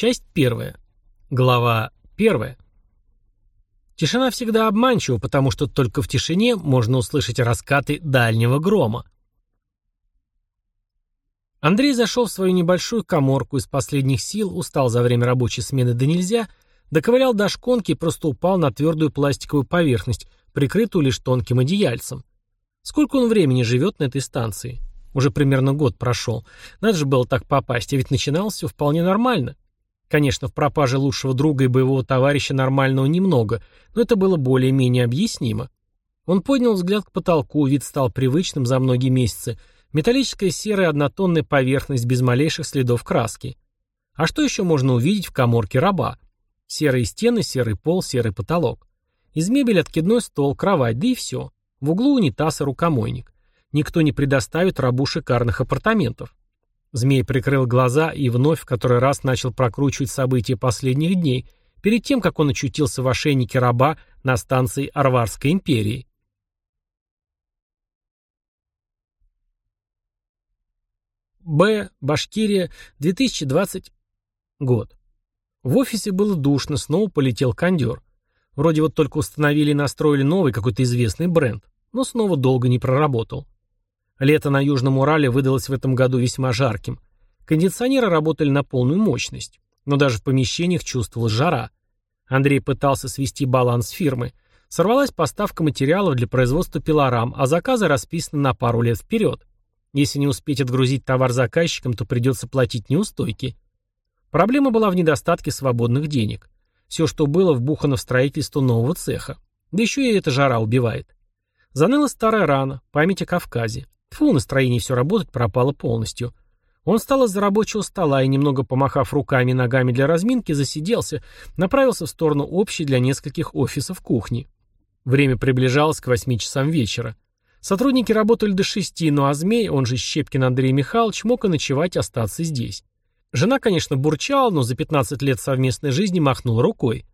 Часть первая. Глава первая. Тишина всегда обманчива, потому что только в тишине можно услышать раскаты дальнего грома. Андрей зашел в свою небольшую коморку из последних сил, устал за время рабочей смены да нельзя, доковырял до шконки и просто упал на твердую пластиковую поверхность, прикрытую лишь тонким одеяльцем. Сколько он времени живет на этой станции? Уже примерно год прошел. Надо же было так попасть, а ведь начиналось все вполне нормально. Конечно, в пропаже лучшего друга и боевого товарища нормального немного, но это было более-менее объяснимо. Он поднял взгляд к потолку, вид стал привычным за многие месяцы. Металлическая серая однотонная поверхность без малейших следов краски. А что еще можно увидеть в коморке раба? Серые стены, серый пол, серый потолок. Из мебели откидной стол, кровать, да и все. В углу унитаз и рукомойник. Никто не предоставит рабу шикарных апартаментов. Змей прикрыл глаза и вновь в который раз начал прокручивать события последних дней, перед тем, как он очутился в ошейнике раба на станции Арварской империи. Б. Башкирия, 2020 год. В офисе было душно, снова полетел кондер. Вроде вот только установили и настроили новый какой-то известный бренд, но снова долго не проработал. Лето на Южном Урале выдалось в этом году весьма жарким. Кондиционеры работали на полную мощность, но даже в помещениях чувствовалась жара. Андрей пытался свести баланс фирмы. Сорвалась поставка материалов для производства пилорам, а заказы расписаны на пару лет вперед. Если не успеть отгрузить товар заказчикам, то придется платить неустойки. Проблема была в недостатке свободных денег. Все, что было, вбухано в строительство нового цеха. Да еще и эта жара убивает. Заныла старая рана, память о Кавказе. Фу, настроение все работать пропало полностью. Он встал из-за рабочего стола и, немного помахав руками и ногами для разминки, засиделся, направился в сторону общей для нескольких офисов кухни. Время приближалось к восьми часам вечера. Сотрудники работали до шести, но а Змей, он же Щепкин Андрей Михайлович, мог и ночевать остаться здесь. Жена, конечно, бурчала, но за 15 лет совместной жизни махнула рукой.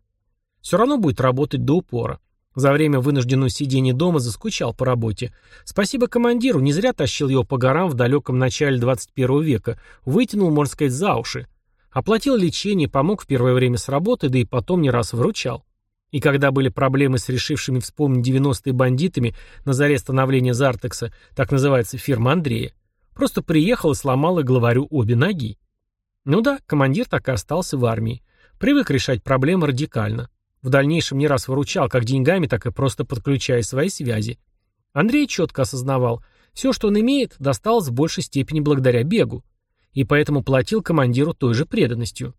Все равно будет работать до упора. За время вынужденного сидения дома заскучал по работе. Спасибо командиру, не зря тащил его по горам в далеком начале 21 века, вытянул, можно сказать, за уши. Оплатил лечение, помог в первое время с работы, да и потом не раз выручал. И когда были проблемы с решившими вспомнить 90-е бандитами на заре становления Зартекса, так называется фирма Андрея, просто приехал и сломал и главарю обе ноги. Ну да, командир так и остался в армии. Привык решать проблемы радикально. В дальнейшем не раз выручал как деньгами, так и просто подключая свои связи. Андрей четко осознавал, все, что он имеет, досталось в большей степени благодаря бегу. И поэтому платил командиру той же преданностью.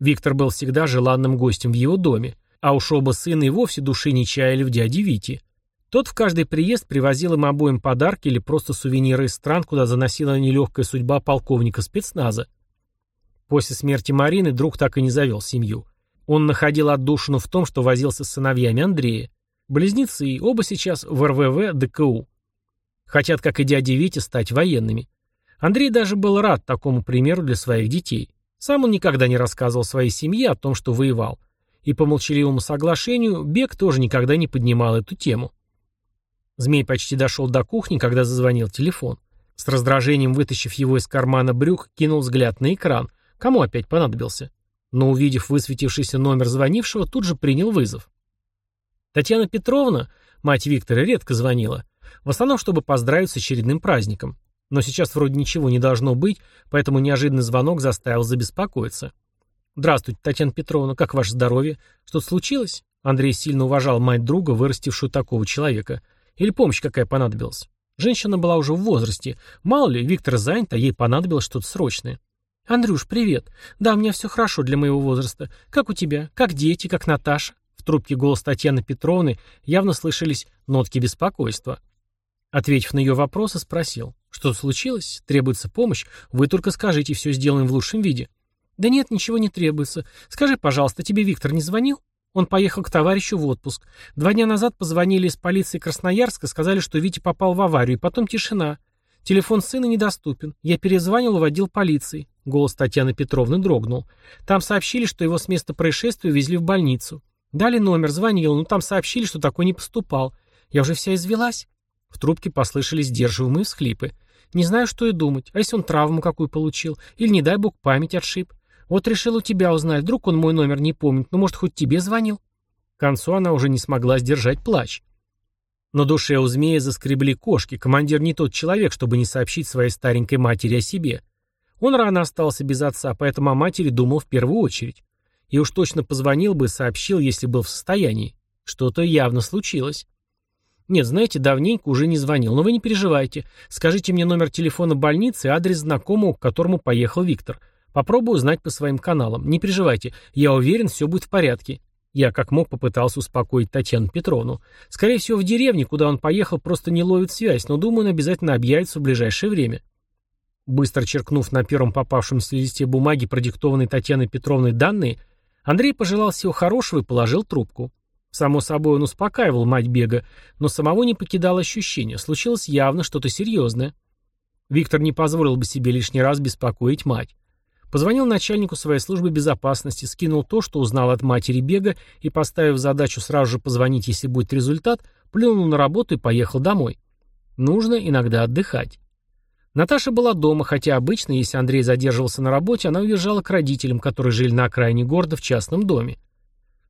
Виктор был всегда желанным гостем в его доме, а уж оба сына и вовсе души не чаяли в дяде Вите. Тот в каждый приезд привозил им обоим подарки или просто сувениры из стран, куда заносила нелегкая судьба полковника спецназа. После смерти Марины друг так и не завел семью. Он находил отдушину в том, что возился с сыновьями Андрея. Близнецы, оба сейчас в РВВ ДКУ. Хотят, как и дядя Витя, стать военными. Андрей даже был рад такому примеру для своих детей. Сам он никогда не рассказывал своей семье о том, что воевал. И по молчаливому соглашению Бег тоже никогда не поднимал эту тему. Змей почти дошел до кухни, когда зазвонил телефон. С раздражением вытащив его из кармана брюк, кинул взгляд на экран. Кому опять понадобился? Но, увидев высветившийся номер звонившего, тут же принял вызов. Татьяна Петровна, мать Виктора, редко звонила, в основном, чтобы поздравить с очередным праздником. Но сейчас вроде ничего не должно быть, поэтому неожиданный звонок заставил забеспокоиться. «Здравствуйте, Татьяна Петровна, как ваше здоровье? Что-то случилось?» Андрей сильно уважал мать друга, вырастившую такого человека. Или помощь какая понадобилась? Женщина была уже в возрасте. Мало ли, Виктор занят, а ей понадобилось что-то срочное. «Андрюш, привет. Да, у меня все хорошо для моего возраста. Как у тебя? Как дети? Как Наташа?» В трубке голос Татьяны Петровны явно слышались нотки беспокойства. Ответив на ее вопросы, спросил. «Что случилось? Требуется помощь? Вы только скажите, все сделаем в лучшем виде». «Да нет, ничего не требуется. Скажи, пожалуйста, тебе Виктор не звонил?» Он поехал к товарищу в отпуск. Два дня назад позвонили из полиции Красноярска, сказали, что Витя попал в аварию, и потом тишина. Телефон сына недоступен. Я перезвонил в отдел полиции. Голос Татьяны Петровны дрогнул. Там сообщили, что его с места происшествия везли в больницу. Дали номер, звонил, но там сообщили, что такой не поступал. Я уже вся извелась. В трубке послышались сдерживаемые всхлипы. Не знаю, что и думать. А если он травму какую получил? Или, не дай бог, память отшиб? Вот решил у тебя узнать, вдруг он мой номер не помнит, ну, может, хоть тебе звонил?» К концу она уже не смогла сдержать плач. На душе у змея заскребли кошки, командир не тот человек, чтобы не сообщить своей старенькой матери о себе. Он рано остался без отца, поэтому о матери думал в первую очередь. И уж точно позвонил бы сообщил, если был в состоянии. Что-то явно случилось. Нет, знаете, давненько уже не звонил, но вы не переживайте. Скажите мне номер телефона больницы и адрес знакомого, к которому поехал Виктор. Попробую узнать по своим каналам. Не переживайте, я уверен, все будет в порядке. Я как мог попытался успокоить Татьяну Петровну. Скорее всего, в деревне, куда он поехал, просто не ловит связь, но думаю, он обязательно объявится в ближайшее время. Быстро черкнув на первом попавшемся листе бумаги продиктованной Татьяной Петровной данные, Андрей пожелал всего хорошего и положил трубку. Само собой, он успокаивал мать бега, но самого не покидало ощущение, случилось явно что-то серьезное. Виктор не позволил бы себе лишний раз беспокоить мать. Позвонил начальнику своей службы безопасности, скинул то, что узнал от матери бега, и, поставив задачу сразу же позвонить, если будет результат, плюнул на работу и поехал домой. Нужно иногда отдыхать. Наташа была дома, хотя обычно, если Андрей задерживался на работе, она уезжала к родителям, которые жили на окраине города в частном доме.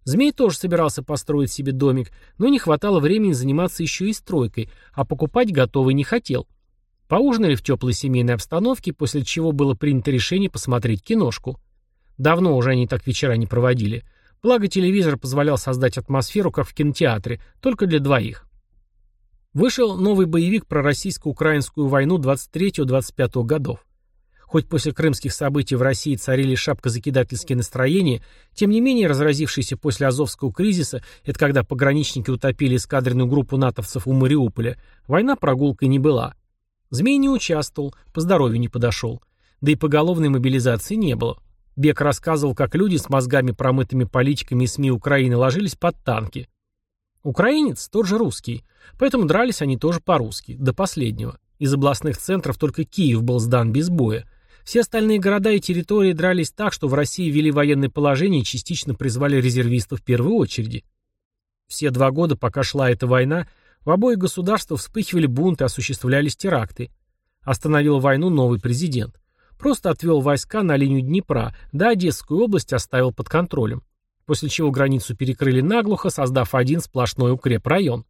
Змей тоже собирался построить себе домик, но не хватало времени заниматься еще и стройкой, а покупать готовый не хотел. Поужинали в теплой семейной обстановке, после чего было принято решение посмотреть киношку. Давно уже они так вечера не проводили. Благо телевизор позволял создать атмосферу, как в кинотеатре, только для двоих. Вышел новый боевик про российско-украинскую войну 23-25 годов. Хоть после крымских событий в России царили шапкозакидательские настроения, тем не менее разразившийся после Азовского кризиса, это когда пограничники утопили эскадренную группу натовцев у Мариуполя, война прогулкой не была. Змей не участвовал, по здоровью не подошел. Да и поголовной мобилизации не было. Бек рассказывал, как люди с мозгами промытыми политиками и СМИ Украины ложились под танки. Украинец тот же русский, поэтому дрались они тоже по-русски, до последнего. Из областных центров только Киев был сдан без боя, все остальные города и территории дрались так, что в России ввели военное положение и частично призвали резервистов в первой очереди. Все два года, пока шла эта война, в обоих государствах вспыхивали бунты, осуществлялись теракты. Остановил войну новый президент. Просто отвел войска на линию Днепра, да Одесскую область оставил под контролем. После чего границу перекрыли наглухо, создав один сплошной укрепрайон.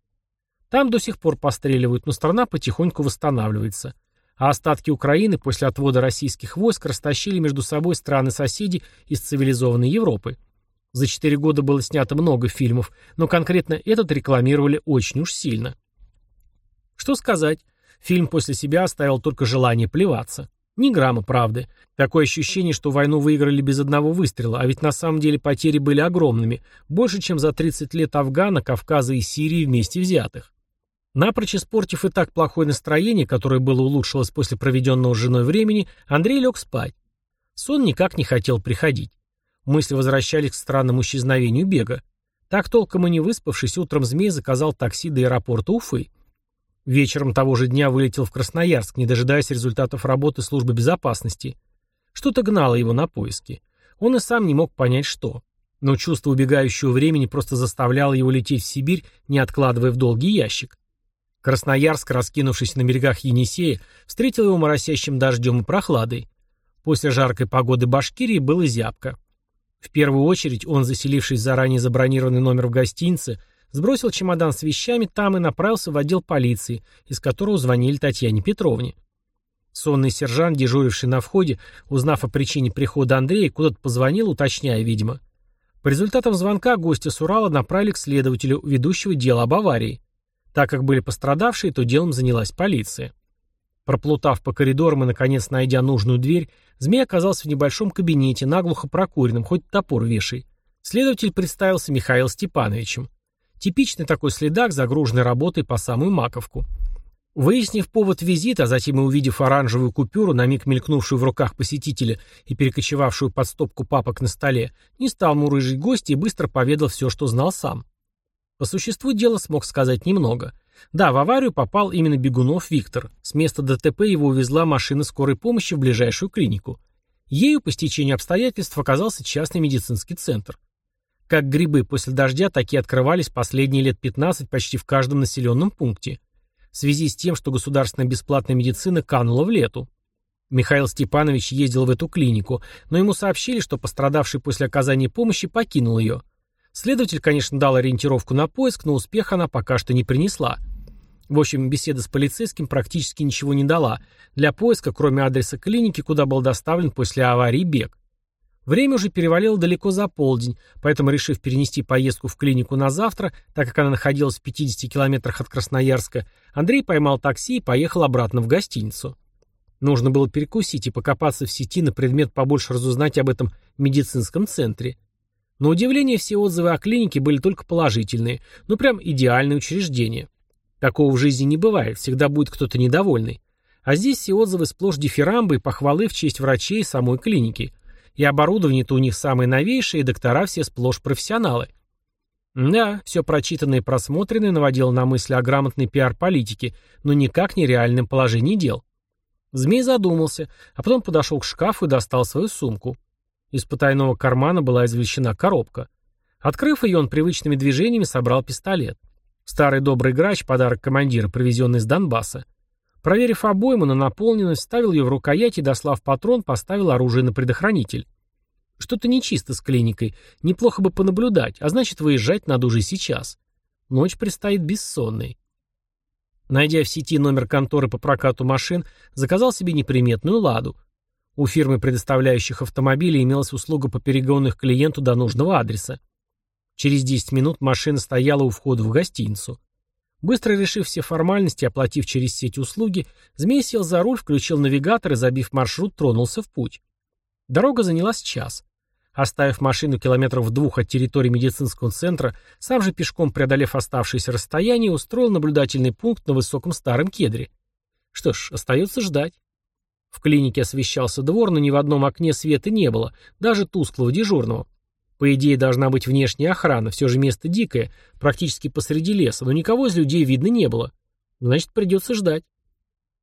Там до сих пор постреливают, но страна потихоньку восстанавливается а остатки Украины после отвода российских войск растащили между собой страны-соседи из цивилизованной Европы. За четыре года было снято много фильмов, но конкретно этот рекламировали очень уж сильно. Что сказать, фильм после себя оставил только желание плеваться. Ни грамма правды. Такое ощущение, что войну выиграли без одного выстрела, а ведь на самом деле потери были огромными, больше, чем за 30 лет Афгана, Кавказа и Сирии вместе взятых. Напрочь испортив и так плохое настроение, которое было улучшилось после проведенного с женой времени, Андрей лег спать. Сон никак не хотел приходить. Мысли возвращались к странному исчезновению бега. Так толком и не выспавшись, утром змей заказал такси до аэропорта Уфы. Вечером того же дня вылетел в Красноярск, не дожидаясь результатов работы службы безопасности. Что-то гнало его на поиски. Он и сам не мог понять, что. Но чувство убегающего времени просто заставляло его лететь в Сибирь, не откладывая в долгий ящик. Красноярск, раскинувшись на берегах Енисея, встретил его моросящим дождем и прохладой. После жаркой погоды Башкирии было зябко. В первую очередь он, заселившись заранее забронированный номер в гостинице, сбросил чемодан с вещами там и направился в отдел полиции, из которого звонили Татьяне Петровне. Сонный сержант, дежуривший на входе, узнав о причине прихода Андрея, куда-то позвонил, уточняя, видимо. По результатам звонка гостя с Урала направили к следователю, ведущего дело об аварии. Так как были пострадавшие, то делом занялась полиция. Проплутав по коридорам и, наконец, найдя нужную дверь, змей оказался в небольшом кабинете, наглухо прокуренном, хоть топор вешай. Следователь представился Михаил Степановичем. Типичный такой следак, загруженный работой по самую маковку. Выяснив повод визита, а затем и увидев оранжевую купюру, на миг мелькнувшую в руках посетителя и перекочевавшую под стопку папок на столе, не стал мурыжить гостя и быстро поведал все, что знал сам. По существу дела смог сказать немного. Да, в аварию попал именно Бегунов Виктор. С места ДТП его увезла машина скорой помощи в ближайшую клинику. Ею по стечению обстоятельств оказался частный медицинский центр. Как грибы после дождя, такие открывались последние лет 15 почти в каждом населенном пункте. В связи с тем, что государственная бесплатная медицина канула в лету. Михаил Степанович ездил в эту клинику, но ему сообщили, что пострадавший после оказания помощи покинул ее. Следователь, конечно, дал ориентировку на поиск, но успеха она пока что не принесла. В общем, беседа с полицейским практически ничего не дала. Для поиска, кроме адреса клиники, куда был доставлен после аварии бег. Время уже перевалило далеко за полдень, поэтому, решив перенести поездку в клинику на завтра, так как она находилась в 50 километрах от Красноярска, Андрей поймал такси и поехал обратно в гостиницу. Нужно было перекусить и покопаться в сети на предмет побольше разузнать об этом медицинском центре. На удивление, все отзывы о клинике были только положительные, ну прям идеальное учреждение. Такого в жизни не бывает, всегда будет кто-то недовольный. А здесь все отзывы сплошь дифирамбы и похвалы в честь врачей самой клиники. И оборудование-то у них самое новейшее, и доктора все сплошь профессионалы. Да, все прочитанное и просмотренное наводило на мысли о грамотной пиар-политике, но никак не реальном положении дел. Змей задумался, а потом подошел к шкафу и достал свою сумку. Из потайного кармана была извлечена коробка. Открыв ее, он привычными движениями собрал пистолет. Старый добрый грач, подарок командира, привезенный из Донбасса. Проверив обойму на наполненность, ставил ее в рукоять и, дослав патрон, поставил оружие на предохранитель. Что-то нечисто с клиникой. Неплохо бы понаблюдать, а значит, выезжать надо уже сейчас. Ночь предстоит бессонной. Найдя в сети номер конторы по прокату машин, заказал себе неприметную «Ладу». У фирмы, предоставляющих автомобили, имелась услуга по перегону их клиенту до нужного адреса. Через 10 минут машина стояла у входа в гостиницу. Быстро решив все формальности и оплатив через сеть услуги, Змей сел за руль, включил навигатор и, забив маршрут, тронулся в путь. Дорога занялась час. Оставив машину километров в двух от территории медицинского центра, сам же пешком преодолев оставшееся расстояние, устроил наблюдательный пункт на высоком старом кедре. Что ж, остается ждать. В клинике освещался двор, но ни в одном окне света не было, даже тусклого дежурного. По идее, должна быть внешняя охрана, все же место дикое, практически посреди леса, но никого из людей видно не было. Значит, придется ждать.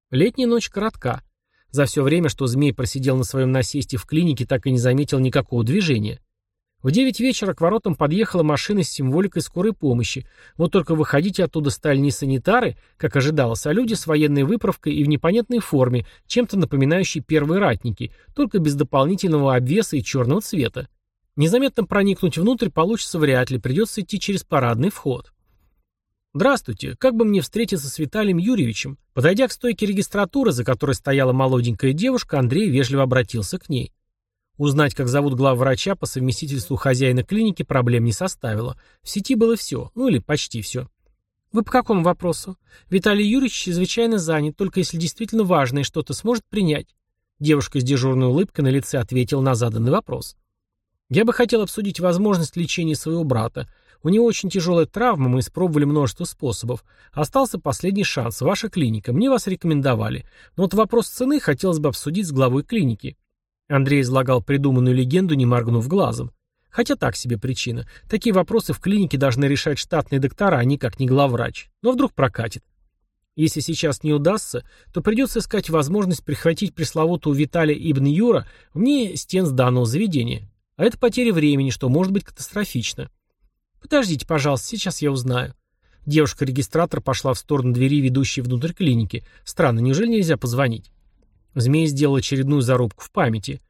Летняя ночь коротка. За все время, что змей просидел на своем насесте в клинике, так и не заметил никакого движения. В девять вечера к воротам подъехала машина с символикой скорой помощи. Вот только выходить оттуда стали не санитары, как ожидалось, а люди с военной выправкой и в непонятной форме, чем-то напоминающие первые ратники, только без дополнительного обвеса и черного цвета. Незаметно проникнуть внутрь получится вряд ли, придется идти через парадный вход. «Здравствуйте, как бы мне встретиться с Виталием Юрьевичем?» Подойдя к стойке регистратуры, за которой стояла молоденькая девушка, Андрей вежливо обратился к ней. Узнать, как зовут главврача по совместительству хозяина клиники, проблем не составило. В сети было все, ну или почти все. «Вы по какому вопросу?» «Виталий Юрьевич чрезвычайно занят, только если действительно важное что-то сможет принять». Девушка с дежурной улыбкой на лице ответила на заданный вопрос. Я бы хотел обсудить возможность лечения своего брата. У него очень тяжелая травма, мы испробовали множество способов. Остался последний шанс, ваша клиника. Мне вас рекомендовали. Но вот вопрос цены хотелось бы обсудить с главой клиники. Андрей излагал придуманную легенду, не моргнув глазом. Хотя так себе причина. Такие вопросы в клинике должны решать штатные доктора, а никак не главврач. Но вдруг прокатит. Если сейчас не удастся, то придется искать возможность прихватить пресловутую Виталия Ибн Юра вне стен данного заведения. А это потеря времени, что может быть катастрофично. Подождите, пожалуйста, сейчас я узнаю. Девушка-регистратор пошла в сторону двери, ведущей внутрь клиники. Странно, неужели нельзя позвонить? Змей сделал очередную зарубку в памяти.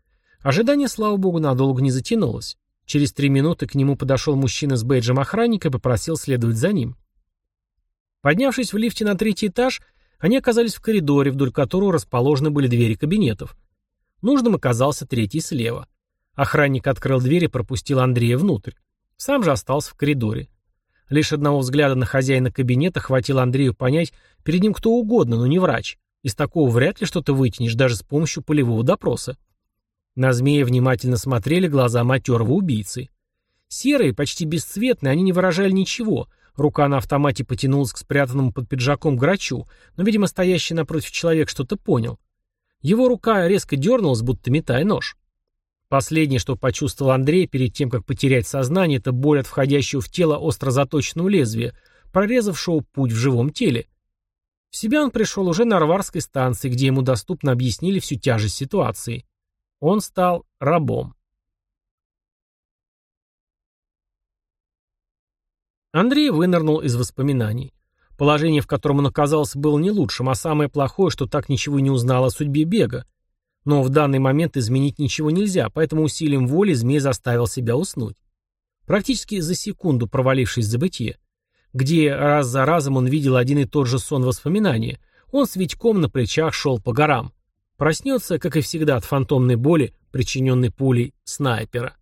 Ожидание, слава богу, надолго не затянулось. Через три минуты к нему подошел мужчина с бейджем охранника и попросил следовать за ним. Поднявшись в лифте на третий этаж, они оказались в коридоре, вдоль которого расположены были двери кабинетов. Нужным оказался третий слева. Охранник открыл дверь и пропустил Андрея внутрь. Сам же остался в коридоре. Лишь одного взгляда на хозяина кабинета хватило Андрею понять, перед ним кто угодно, но не врач. Из такого вряд ли что-то вытянешь, даже с помощью полевого допроса. На змея внимательно смотрели глаза матерого убийцы. Серые, почти бесцветные, они не выражали ничего. Рука на автомате потянулась к спрятанному под пиджаком грачу, но, видимо, стоящий напротив человек что-то понял. Его рука резко дернулась, будто метая нож. Последнее, что почувствовал Андрей перед тем, как потерять сознание, это боль от входящего в тело остро заточенного лезвия, прорезавшего путь в живом теле. В себя он пришел уже на Арварской станции, где ему доступно объяснили всю тяжесть ситуации. Он стал рабом. Андрей вынырнул из воспоминаний. Положение, в котором он оказался, было не лучшим, а самое плохое, что так ничего не узнал о судьбе бега. Но в данный момент изменить ничего нельзя, поэтому усилием воли змей заставил себя уснуть. Практически за секунду провалившись в забытье, где раз за разом он видел один и тот же сон воспоминания, он с Витьком на плечах шел по горам. Проснется, как и всегда, от фантомной боли, причиненной пулей снайпера.